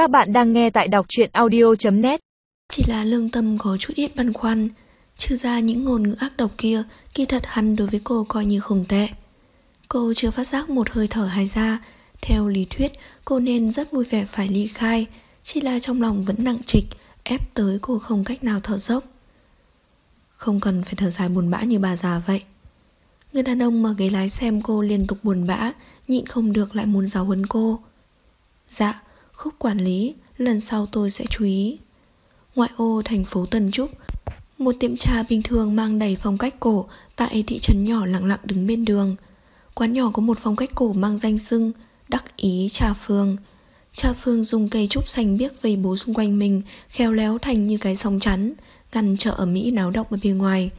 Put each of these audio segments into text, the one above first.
Các bạn đang nghe tại đọc truyện audio.net Chỉ là lương tâm có chút ít băn khoăn, Trừ ra những ngôn ngữ ác độc kia, Kỳ thật hắn đối với cô coi như không tệ. Cô chưa phát giác một hơi thở hài ra. Theo lý thuyết, cô nên rất vui vẻ phải ly khai, Chỉ là trong lòng vẫn nặng trịch, Ép tới cô không cách nào thở dốc. Không cần phải thở dài buồn bã như bà già vậy. Người đàn ông mà ghế lái xem cô liên tục buồn bã, Nhịn không được lại muốn giáo huấn cô. Dạ Khúc quản lý, Lần sau tôi sẽ chú ý. Ngoại ô thành phố Tân Trúc, Một tiệm trà bình thường mang đầy phong cách cổ Tại thị trấn nhỏ lặng lặng đứng bên đường. Quán nhỏ có một phong cách cổ mang danh xưng Đắc ý trà phương. Trà phương dùng cây trúc xanh biếc vây bố xung quanh mình, Khéo léo thành như cái sóng chắn, Ngăn chợ ở Mỹ náo động ở bên ngoài.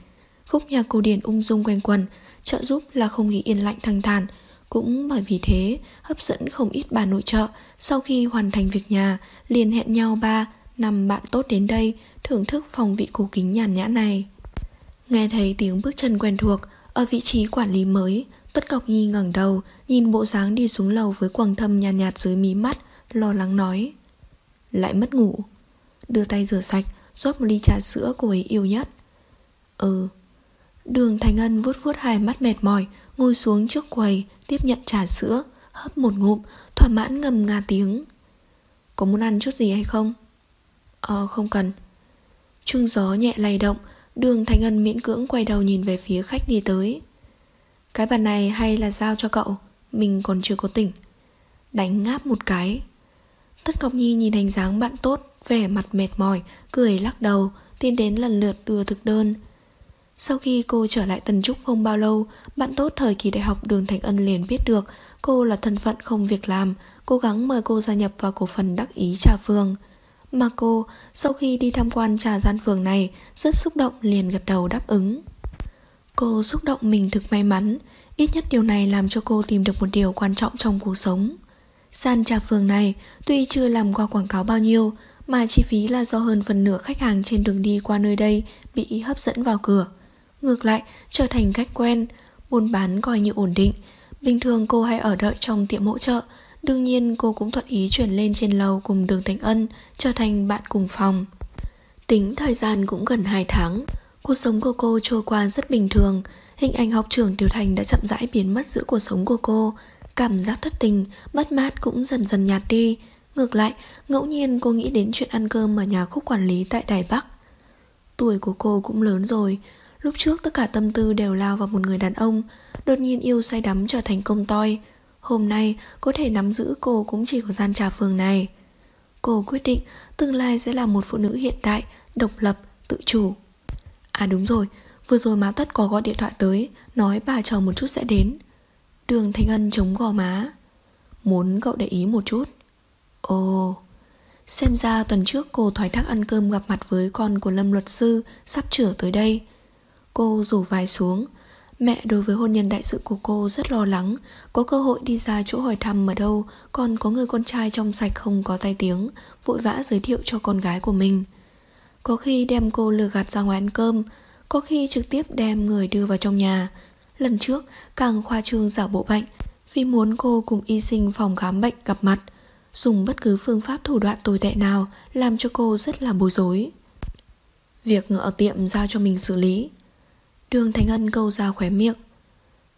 Khúc nhạc cổ điển ung dung quanh quần, Trợ giúp là không khí yên lạnh thăng thản cũng bởi vì thế, hấp dẫn không ít bà nội trợ sau khi hoàn thành việc nhà, liền hẹn nhau ba, năm bạn tốt đến đây thưởng thức phòng vị cổ kính nhàn nhã này. Nghe thấy tiếng bước chân quen thuộc, ở vị trí quản lý mới, Tất cọc Nhi ngẩng đầu, nhìn bộ dáng đi xuống lầu với quầng thâm nhàn nhạt, nhạt dưới mí mắt, lo lắng nói. Lại mất ngủ. Đưa tay rửa sạch, rót một ly trà sữa cô ấy yêu nhất. Ừ. Đường Thành Ân vuốt vuốt hai mắt mệt mỏi, ngồi xuống trước quầy, tiếp nhận trà sữa, hấp một ngụm, thỏa mãn ngầm ngà tiếng. Có muốn ăn chút gì hay không? Ờ, không cần. Trung gió nhẹ lay động, đường thanh Ân miễn cưỡng quay đầu nhìn về phía khách đi tới. Cái bàn này hay là giao cho cậu, mình còn chưa có tỉnh. Đánh ngáp một cái. Tất Ngọc Nhi nhìn hành dáng bạn tốt, vẻ mặt mệt mỏi, cười lắc đầu, tiến đến lần lượt đưa thực đơn. Sau khi cô trở lại tân Trúc không bao lâu, bạn tốt thời kỳ đại học Đường Thành Ân liền biết được cô là thân phận không việc làm, cố gắng mời cô gia nhập vào cổ phần đắc ý trà phường. Mà cô, sau khi đi tham quan trà gian phường này, rất xúc động liền gật đầu đáp ứng. Cô xúc động mình thực may mắn, ít nhất điều này làm cho cô tìm được một điều quan trọng trong cuộc sống. San trà phường này tuy chưa làm qua quảng cáo bao nhiêu, mà chi phí là do hơn phần nửa khách hàng trên đường đi qua nơi đây bị hấp dẫn vào cửa. Ngược lại, trở thành cách quen, buôn bán coi như ổn định. Bình thường cô hay ở đợi trong tiệm hỗ trợ, đương nhiên cô cũng thuận ý chuyển lên trên lầu cùng đường Thành Ân, trở thành bạn cùng phòng. Tính thời gian cũng gần 2 tháng, cuộc sống của cô trôi qua rất bình thường, hình ảnh học trưởng Tiểu Thành đã chậm rãi biến mất giữa cuộc sống của cô, cảm giác thất tình, mất mát cũng dần dần nhạt đi. Ngược lại, ngẫu nhiên cô nghĩ đến chuyện ăn cơm ở nhà khúc quản lý tại Đài Bắc. Tuổi của cô cũng lớn rồi, Lúc trước tất cả tâm tư đều lao vào một người đàn ông Đột nhiên yêu say đắm trở thành công toi. Hôm nay có thể nắm giữ cô cũng chỉ có gian trà phường này. Cô quyết định tương lai sẽ là một phụ nữ hiện đại, độc lập, tự chủ. À đúng rồi, vừa rồi má tất có gọi điện thoại tới Nói bà chờ một chút sẽ đến. Đường Thanh Ân chống gò má. Muốn cậu để ý một chút. Ồ. Xem ra tuần trước cô thoái thác ăn cơm gặp mặt với con của Lâm luật sư Sắp trở tới đây. Cô rủ vai xuống. Mẹ đối với hôn nhân đại sự của cô rất lo lắng. Có cơ hội đi ra chỗ hỏi thăm ở đâu, Còn có người con trai trong sạch không có tai tiếng, Vội vã giới thiệu cho con gái của mình. Có khi đem cô lừa gạt ra ngoài ăn cơm, Có khi trực tiếp đem người đưa vào trong nhà. Lần trước, càng khoa trương giả bộ bệnh, Vì muốn cô cùng y sinh phòng khám bệnh gặp mặt. Dùng bất cứ phương pháp thủ đoạn tồi tệ nào Làm cho cô rất là bối rối. Việc ở tiệm giao cho mình xử lý. Đường Thành Ân câu ra khóe miệng.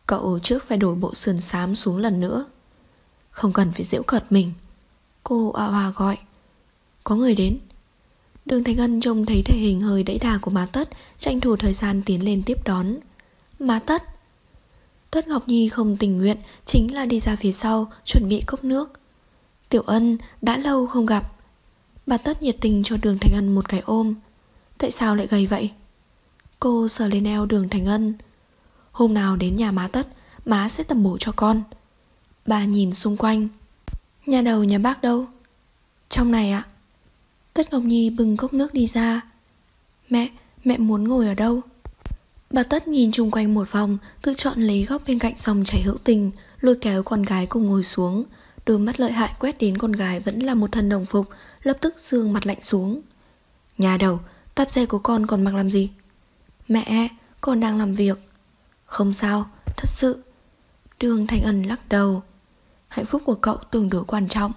Cậu trước phải đổi bộ sườn xám xuống lần nữa. Không cần phải giễu cợt mình. Cô oa hòa gọi. Có người đến. Đường Thành Ân trông thấy thể hình hơi đẫy đà của má tất, Tranh thủ thời gian tiến lên tiếp đón. Má tất! Tất Ngọc Nhi không tình nguyện, Chính là đi ra phía sau, Chuẩn bị cốc nước. Tiểu Ân, đã lâu không gặp. Bà Tất nhiệt tình cho đường Thành Ân một cái ôm. Tại sao lại gầy vậy? Cô sờ lên eo đường Thành Ân. Hôm nào đến nhà má tất Má sẽ tầm bổ cho con. Bà nhìn xung quanh. Nhà đầu nhà bác đâu? Trong này ạ. Tất Ngọc Nhi bưng cốc nước đi ra. Mẹ, mẹ muốn ngồi ở đâu? Bà Tất nhìn chung quanh một vòng Tự chọn lấy góc bên cạnh dòng chảy hữu tình Lôi kéo con gái cùng ngồi xuống. Đôi mắt lợi hại quét đến con gái Vẫn là một thân đồng phục Lập tức dương mặt lạnh xuống. Nhà đầu, tạp dề của con còn mặc làm gì? Mẹ, con đang làm việc. Không sao, thật sự. Đường thanh Ân lắc đầu. Hạnh phúc của cậu tương đối quan trọng.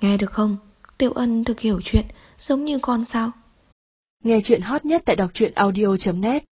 Nghe được không? Tiểu Ân thực hiểu chuyện, giống như con sao. Nghe chuyện hot nhất tại đọc truyện audio.net